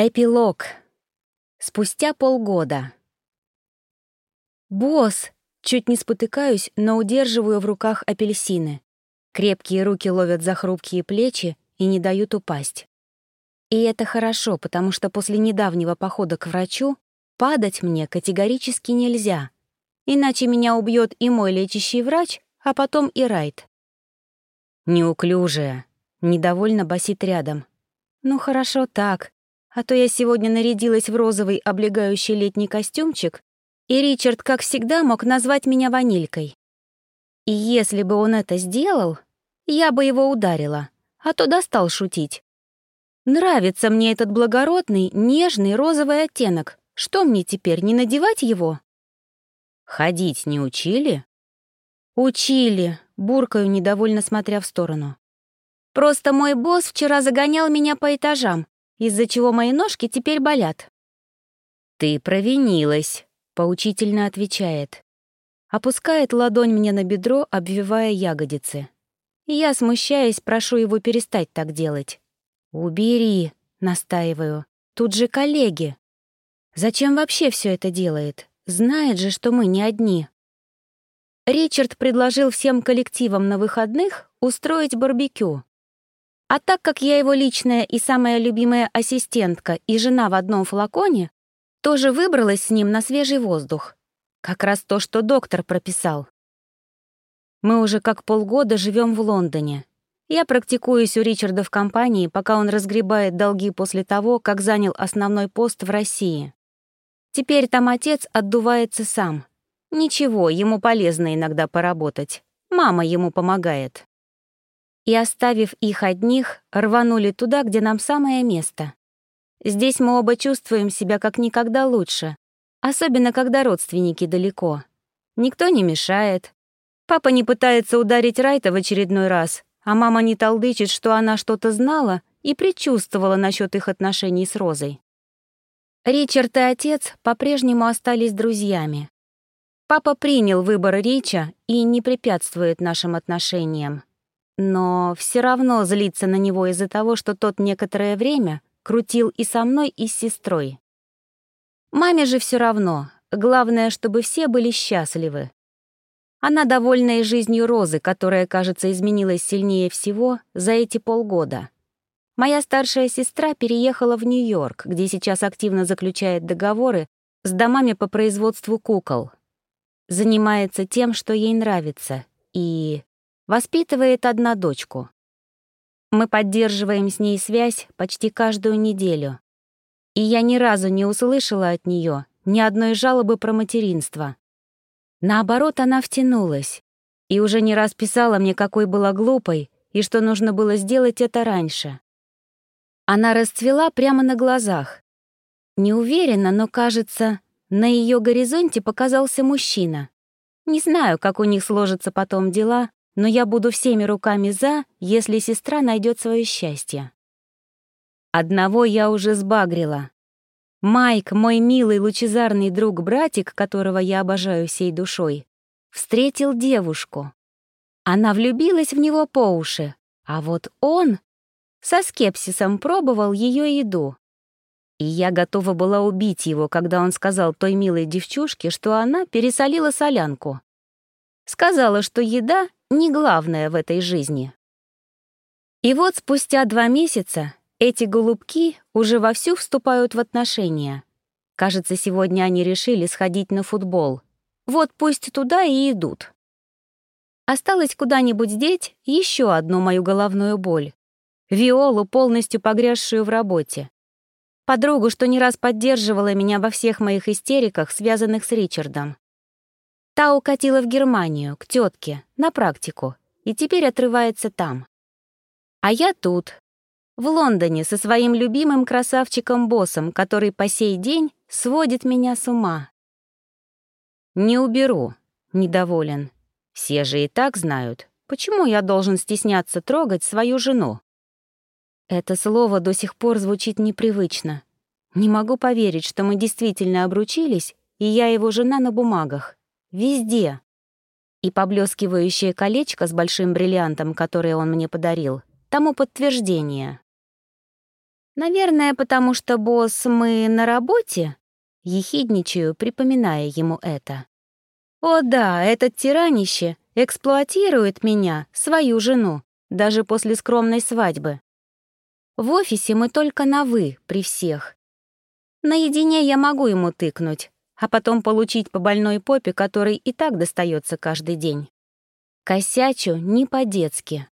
Эпилог. Спустя полгода. «Босс!» Чуть не спотыкаюсь, но удерживаю в руках апельсины. Крепкие руки ловят за хрупкие плечи и не дают упасть. И это хорошо, потому что после недавнего похода к врачу падать мне категорически нельзя, иначе меня убьет и мой лечащий врач, а потом и Райт. Неуклюжая, недовольно басит рядом. Ну хорошо так, а то я сегодня нарядилась в розовый облегающий летний костюмчик, и Ричард, как всегда, мог назвать меня ванилькой. И если бы он это сделал, я бы его ударила, а то достал шутить. Нравится мне этот благородный, нежный розовый оттенок. Что мне теперь, не надевать его? Ходить не учили? Учили, буркаю, недовольно смотря в сторону. Просто мой босс вчера загонял меня по этажам, из-за чего мои ножки теперь болят. «Ты провинилась», — поучительно отвечает. Опускает ладонь мне на бедро, обвивая ягодицы. Я, смущаясь, прошу его перестать так делать. «Убери», — настаиваю. «Тут же коллеги». Зачем вообще все это делает? Знает же, что мы не одни. Ричард предложил всем коллективам на выходных устроить барбекю. А так как я его личная и самая любимая ассистентка и жена в одном флаконе, тоже выбралась с ним на свежий воздух. Как раз то, что доктор прописал. Мы уже как полгода живем в Лондоне. Я практикуюсь у Ричарда в компании, пока он разгребает долги после того, как занял основной пост в России. Теперь там отец отдувается сам. Ничего, ему полезно иногда поработать. Мама ему помогает и, оставив их одних, рванули туда, где нам самое место. Здесь мы оба чувствуем себя как никогда лучше, особенно когда родственники далеко. Никто не мешает. Папа не пытается ударить Райта в очередной раз, а мама не толдычит, что она что-то знала и предчувствовала насчет их отношений с Розой. Ричард и отец по-прежнему остались друзьями. Папа принял выбор Рича и не препятствует нашим отношениям но все равно злиться на него из-за того, что тот некоторое время крутил и со мной, и с сестрой. Маме же все равно, главное, чтобы все были счастливы. Она довольна и жизнью Розы, которая, кажется, изменилась сильнее всего за эти полгода. Моя старшая сестра переехала в Нью-Йорк, где сейчас активно заключает договоры с домами по производству кукол. Занимается тем, что ей нравится, и Воспитывает одна дочку. Мы поддерживаем с ней связь почти каждую неделю. И я ни разу не услышала от нее ни одной жалобы про материнство. Наоборот, она втянулась и уже не раз писала мне, какой была глупой и что нужно было сделать это раньше. Она расцвела прямо на глазах. Не уверена, но, кажется, на ее горизонте показался мужчина. Не знаю, как у них сложатся потом дела, но я буду всеми руками за, если сестра найдет свое счастье. Одного я уже сбагрила. Майк, мой милый лучезарный друг-братик, которого я обожаю всей душой, встретил девушку. Она влюбилась в него по уши, а вот он со скепсисом пробовал ее еду. И я готова была убить его, когда он сказал той милой девчушке, что она пересолила солянку. Сказала, что еда не главное в этой жизни. И вот спустя два месяца эти голубки уже вовсю вступают в отношения. Кажется, сегодня они решили сходить на футбол. Вот пусть туда и идут. Осталось куда-нибудь деть еще одну мою головную боль. Виолу, полностью погрязшую в работе. Подругу, что не раз поддерживала меня во всех моих истериках, связанных с Ричардом. Та укатила в Германию, к тетке, на практику, и теперь отрывается там. А я тут, в Лондоне, со своим любимым красавчиком-боссом, который по сей день сводит меня с ума. «Не уберу», — недоволен. «Все же и так знают. Почему я должен стесняться трогать свою жену?» Это слово до сих пор звучит непривычно. Не могу поверить, что мы действительно обручились, и я его жена на бумагах. Везде. И поблескивающее колечко с большим бриллиантом, которое он мне подарил, тому подтверждение. Наверное, потому что, босс, мы на работе? Ехидничаю, припоминая ему это. О да, этот тиранище эксплуатирует меня, свою жену, даже после скромной свадьбы. В офисе мы только на «вы» при всех. Наедине я могу ему тыкнуть, а потом получить по больной попе, который и так достается каждый день. Косячу не по-детски.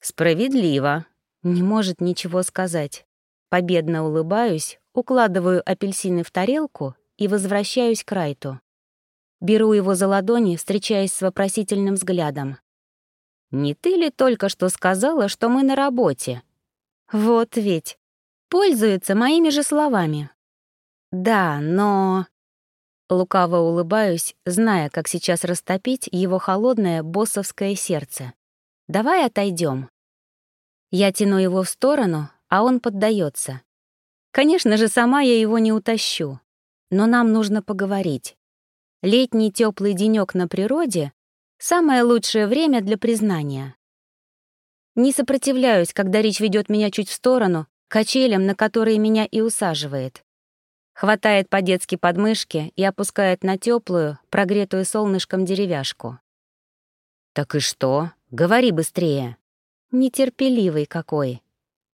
Справедливо. Не может ничего сказать. Победно улыбаюсь, укладываю апельсины в тарелку и возвращаюсь к Райту. Беру его за ладони, встречаясь с вопросительным взглядом. «Не ты ли только что сказала, что мы на работе?» «Вот ведь. Пользуется моими же словами». «Да, но...» Лукаво улыбаюсь, зная, как сейчас растопить его холодное боссовское сердце. «Давай отойдем. Я тяну его в сторону, а он поддается. Конечно же, сама я его не утащу. Но нам нужно поговорить. Летний теплый денек на природе — самое лучшее время для признания. Не сопротивляюсь, когда речь ведет меня чуть в сторону, качелям, на которые меня и усаживает. Хватает по-детски подмышки и опускает на теплую, прогретую солнышком деревяшку. «Так и что? Говори быстрее!» Нетерпеливый какой.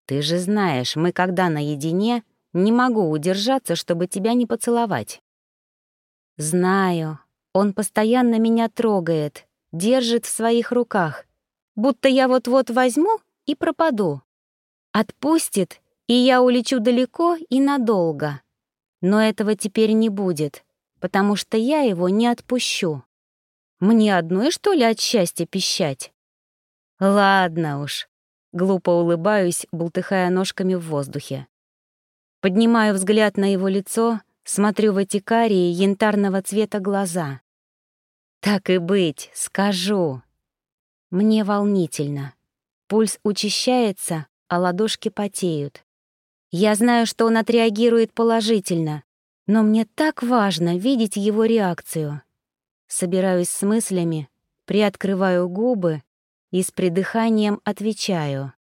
Ты же знаешь, мы когда наедине, не могу удержаться, чтобы тебя не поцеловать. Знаю. Он постоянно меня трогает, держит в своих руках, будто я вот-вот возьму и пропаду. Отпустит, и я улечу далеко и надолго. Но этого теперь не будет, потому что я его не отпущу. Мне одной, что ли, от счастья пищать? Ладно уж. Глупо улыбаюсь, бултыхая ножками в воздухе. Поднимаю взгляд на его лицо, смотрю в эти карие янтарного цвета глаза. Так и быть, скажу. Мне волнительно. Пульс учащается, а ладошки потеют. Я знаю, что он отреагирует положительно, но мне так важно видеть его реакцию. Собираюсь с мыслями, приоткрываю губы и с придыханием отвечаю.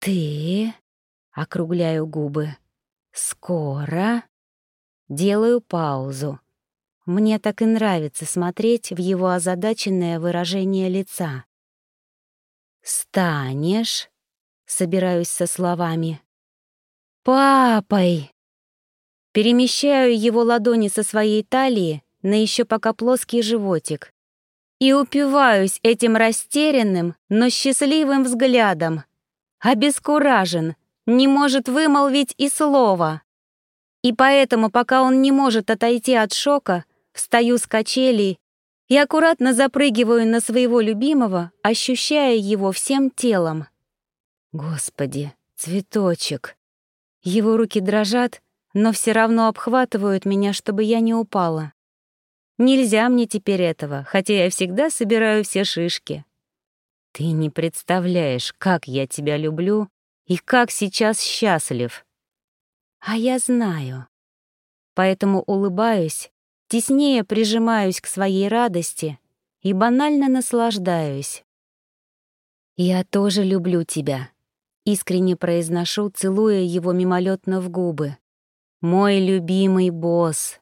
«Ты?» — округляю губы. «Скоро?» Делаю паузу. Мне так и нравится смотреть в его озадаченное выражение лица. «Станешь?» — собираюсь со словами. «Папой!» Перемещаю его ладони со своей талии на еще пока плоский животик и упиваюсь этим растерянным, но счастливым взглядом. Обескуражен, не может вымолвить и слова. И поэтому, пока он не может отойти от шока, встаю с качелей и аккуратно запрыгиваю на своего любимого, ощущая его всем телом. Господи, цветочек. Его руки дрожат, но все равно обхватывают меня, чтобы я не упала. Нельзя мне теперь этого, хотя я всегда собираю все шишки. Ты не представляешь, как я тебя люблю и как сейчас счастлив. А я знаю. Поэтому улыбаюсь, теснее прижимаюсь к своей радости и банально наслаждаюсь. «Я тоже люблю тебя», — искренне произношу, целуя его мимолетно в губы. «Мой любимый босс».